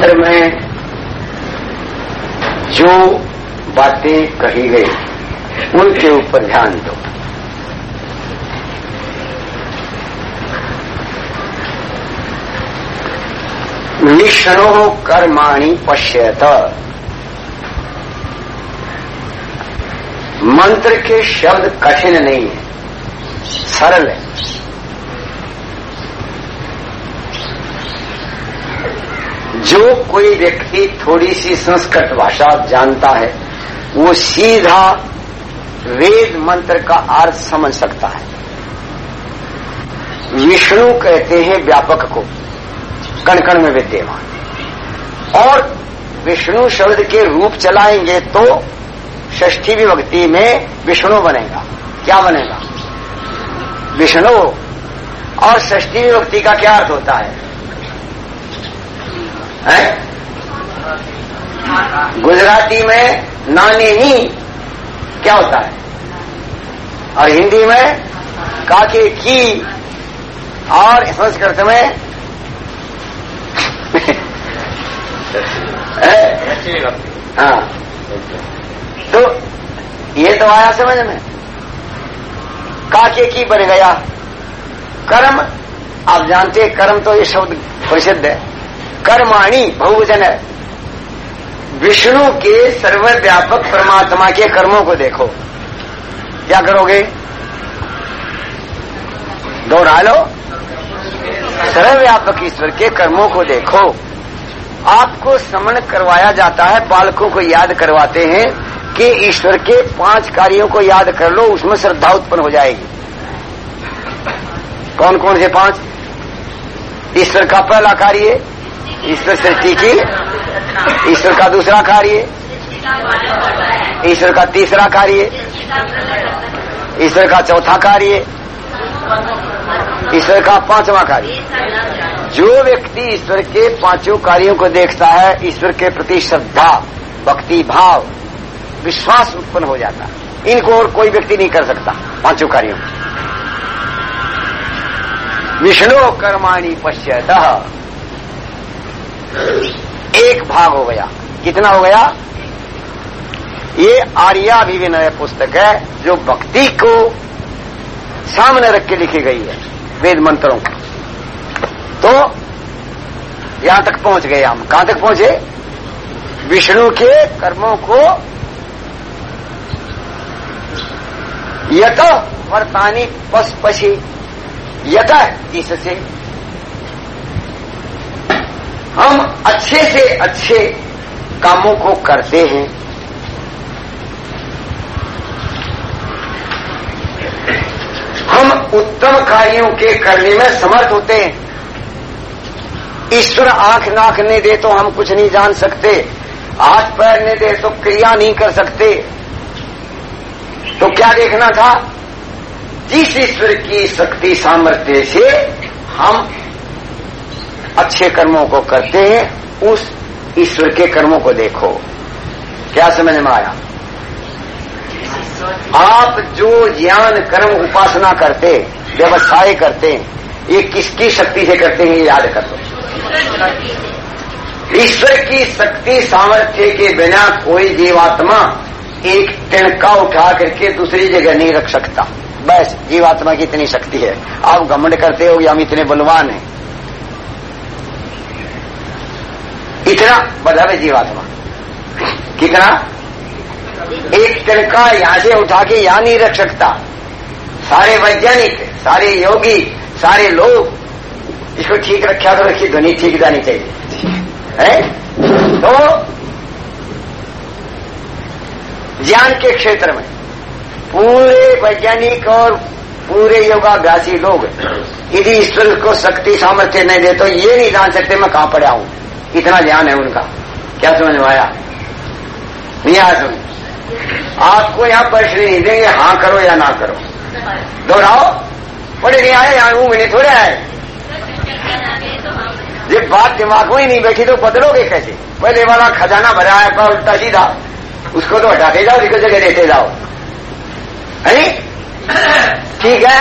मंत्र में जो बातें कही गई, उनके ऊपर ध्यान दो। निष्णो कर्माणि पश्यत। मंत्र के शब्द कठिन नहीं है, सरल है। जो कोई व्यक्ति थोड़ी सी संस्कृत भाषा जानता है वो सीधा वेद मंत्र का अर्थ समझ सकता है। विष्णु कहते हैं व्यापक को कण कण में विद्यमान। और विष्णु शब्द के रूप चलाएँगे तो षष्ठी विभक्ति में विष्णु बनेगा। क्या बनेगा? विष्णु। और षष्ठी विभक्ति का क्या अर्थ होता है, है? गुजराती में नानी नी क्या होता है? और हिंदी में काके की और संस्कृत में हाँ? तो ये तो आया समझ में। काके की बन गया। कर्म, आप जानते कर्म तो ये शब्द प्रसिद्ध है। कर्माणी बहुवचन है। विष्णु के सर्वव्यापक परमात्मा के कर्मों को देखो। क्या करोगे? दोहरा लो सर्वव्यापक ईश्वर के कर्मों को देखो। आपको श्रमण करवाया जाता है, बालकों को याद करवाते हैं कि ईश्वर के पाँच कार्यों को याद कर लो, उसमें श्रद्धा उत्पन्न हो जाएगी। कौन कौन से पाँच? ईश्वर का पहला कार्य ईश्वर सृष्टि की ईश्वर का दूसरा कार्य, ईश्वर का तीसरा कार्य, ईश्वर का चौथा कार्य, ईश्वर का पांचवा कार्य। जो व्यक्ति ईश्वर के पाँचों कार्यों को देखता है, ईश्वर के प्रति श्रद्धा, भक्ति भाव, विश्वास उत्पन्न हो जाता है। इनको और कोई व्यक्ति नहीं कर सकता पाँचों कार्यों विष्णु कर्माणी पश्यत एक भाग हो गया। कितना हो गया? ये आर्याभिविनय पुस्तक है, जो भक्ति को सामने रख के लिखी गई है, वेद मंत्रों को। तो यहाँ तक पहुँच गए हम। कहाँ तक पहुँचे? विष्णु के कर्मों को यत वर्तानी पशि यत इससे। हम अच्छे से अच्छे कामों को करते हैं। हम उत्तम कार्यों के करने में समर्थ होते हैं। ईश्वर आँख नाक ने दे तो हम कुछ नहीं जान सकते। हाथ पैर ने दे तो क्रिया नहीं कर सकते। तो क्या देखना था? जिस ईश्वर की शक्ति सामर्थ्य से हम अच्छे कर्मों को करते हैं, उस ईश्वर के कर्मों को देखो। क्या समझ में आया? आप जो ज्ञान, कर्म, उपासना करते, व्यवसाय करते हैं ये किसकी शक्ति से करते हैं याद कर लो। ईश्वर की शक्ति, सामर्थ्य के बिना कोई जीवात्मा एक तिणका उठा करके दूसरी जगह नहीं रख सकता। बस, जीवात्मा की इतनी शक्ति है। आप घमंड करते हो या हम इतने बलवान हैं। इतना बदल जीवात्मा कितना? एक तिनका यहाँ से उठा के यहाँ नहीं रख सकता। सारे वैज्ञानिक, सारे योगी, सारे लोग, इसको ठीक रखा तो रखी ध्वनि ठीक जानी चाहिए। है? तो ज्ञान के क्षेत्र में पूरे वैज्ञानिक और पूरे योगाभ्यासी लोग, यदि ईश्वर को शक्ति सामर्थ्य नहीं दे तो ये नहीं जान सकते मैं कहाँ पड़ा हूँ। इतना ज्ञान है उनका। क्या समझ में आया? नहीं आया आपको यहाँ प्रश्न नहीं देंगे हाँ करो या ना करो। दोहराओ। बड़े नहीं आए यहाँ ऊँग नहीं थोड़े आए ये बात दिमाग में ही नहीं बैठी तो बदलोगे कैसे? पहले वाला खजाना भरा है उल्टा सीधा। उसको तो हटाते जाओ जिसको जगह देते जाओ। है ठीक है।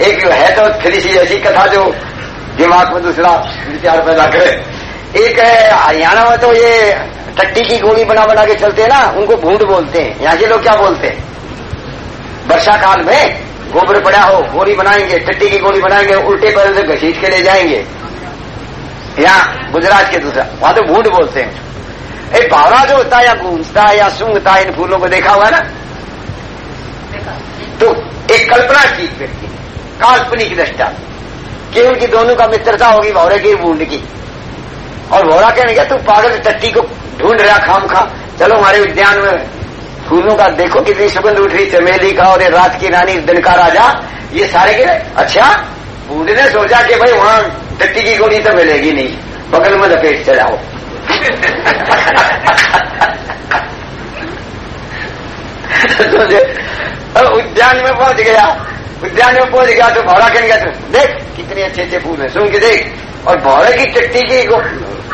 एक है तो थोड़ी सी ऐसी कथा जो दिमाग में दूसरा विचार पैदा करे। एक हरियाणा में तो ये टट्टी की गोली बना बना के चलते हैं ना, उनको भूड बोलते हैं। यहाँ के लोग क्या बोलते हैं? वर्षा काल में गोबर पड़ा हो, गोली बनाएँगे, टट्टी की गोली बनाएँगे, उल्टे पैर से घसीट के ले जाएँगे। यहाँ गुजरात के दूसरा, वहाँ तो भूड बोलते हैं। एक भावरा जो होता है, या गूंजता है, या सूंघता इन फूलों को देखा हुआ ना? तो एक कल्पना की व्यक्ति, काल्पनिक दृष्टा कि उनकी दोनों का मित्रता होगी भौरे की बूंद की। और भौरा कहने गया तू पागल टट्टी को ढूंढ रहा, खाम खा। चलो हमारे उद्यान में फूलों का देखो कितनी सुगंध उठ रही, चमेली का और ये रात की रानी दिन का राजा, ये सारे के अच्छा बूढ़े ने सोचा कि भाई वहाँ टट्टी की गोली तो मिलेगी नहीं, बगल में लपेट चलाओ तो उद्यान में पहुँच गया। उद्यान में पहुँच गया तो भौरा कहने गया देख कितने अच्छे अच्छे फूल है, सुन के देख। और भौरे की टट्टी की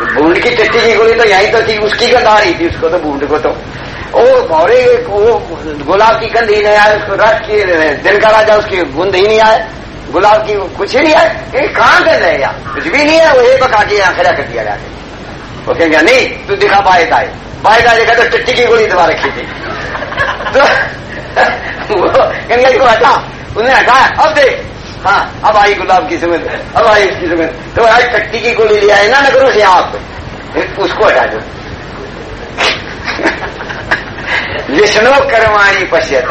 बूंद की टट्टी की गोली तो यहीं तो थी, उसकी गंध आ रही थी, उसको तो बूंद को तो। वो भौरे वो गुलाब की गंध ही नहीं आए, उसको रात की, दिन का राजा उसकी गुंद ही नहीं आए। गुलाब की कुछ ही नहीं आए ये कहाँ गंध है यार कुछ भी नहीं है, वो एक बका के यहाँ खड़ा कर दिया जाके। वो कहेंगे, नहीं, तू दिखा बाएँ दाए। बाएँ दाए तो टट्टी की गोली दबा रखी थी। तो वो कहेंगे हटा। उन्हें हटाया। अब देख हाँ अब आई गुलाब की सुगंध, अब आई उसकी सुगंध। तो आज टट्टी की गोली ले आए ना, न करो से आप। उसको हटा दो। विष्णु कर्माणी पश्यत।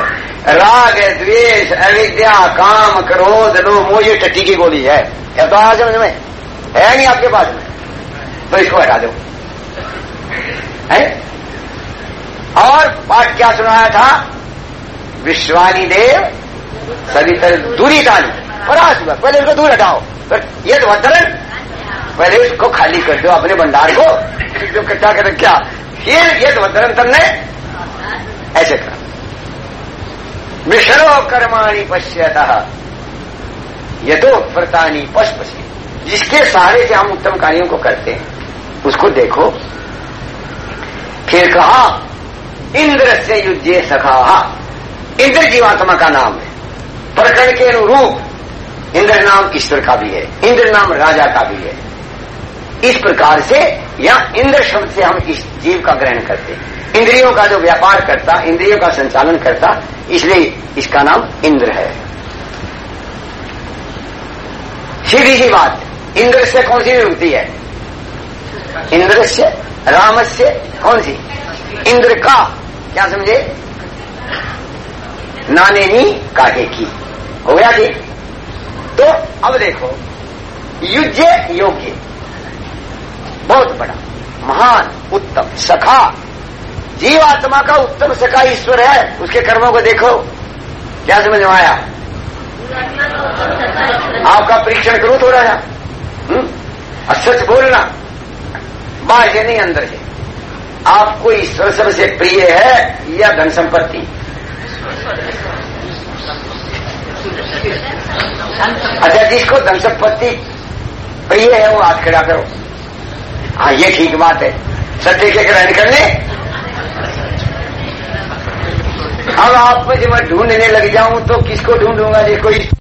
राग, द्वेष, अविद्या, काम, क्रोध लो मोह, ये टट्टी की गोली है। क्या तो आ समझ में? है नहीं आपके पास में? तो इसको हटा दो। है? और पाठ क्या सुनाया था? विश्वानी देव सभी तरह दूरी तानी परास पहले उसको दूर हटाओ। फिर ये तो वधरण पहले उसको खाली कर दो अपने भंडार को। जो कच्चा कर क्या? फिर ये तो वधरण करने ऐसे कर। मिश्रो कर्माणी पश्यत। ये तो व्रतानी पशपसी जिसके सहारे से हम उत्तम कार्यों को करते हैं, उसको देखो। फिर कहा इंद्र से युद्धे सखा। इंद्र जीवात्मा का नाम है। प्रकरण के अनुरूप इंद्र नाम ईश्वर का भी है, इंद्र नाम राजा का भी है। इस प्रकार से या इंद्र शब्द से हम इस जीव का ग्रहण करते हैं। इंद्रियों का जो व्यापार करता, इंद्रियों का संचालन करता, इसलिए इसका नाम इंद्र है। सीधी सी बात, इंद्र से कौन सी विभूति है? इंद्र से, राम से कौन सी? इंद्र का, क्या समझे? नाने नी काटे की। हो गया जी? तो अब देखो। युज्य, योग्य। बहुत बड़ा। महान, उत्तम, सखा। जीवात्मा का उत्तम सखा ईश्वर है, उसके कर्मों को देखो। क्या समझ में आया? आपका परीक्षण करो थोड़ा सा। और सच बोलना। बाहर से नहीं, अंदर से आपको ईश्वर सबसे प्रिय है या धन संपत्ति? अच्छा जिसको धन संपत्ति प्रिय है, वो हाथ खड़ा करो। हाँ ये ठीक बात है। सत्य के ग्रहण कर ले? अब आप जब मैं ढूँढने लग जाऊँ तो किसको ढूंढूँगा? जिसको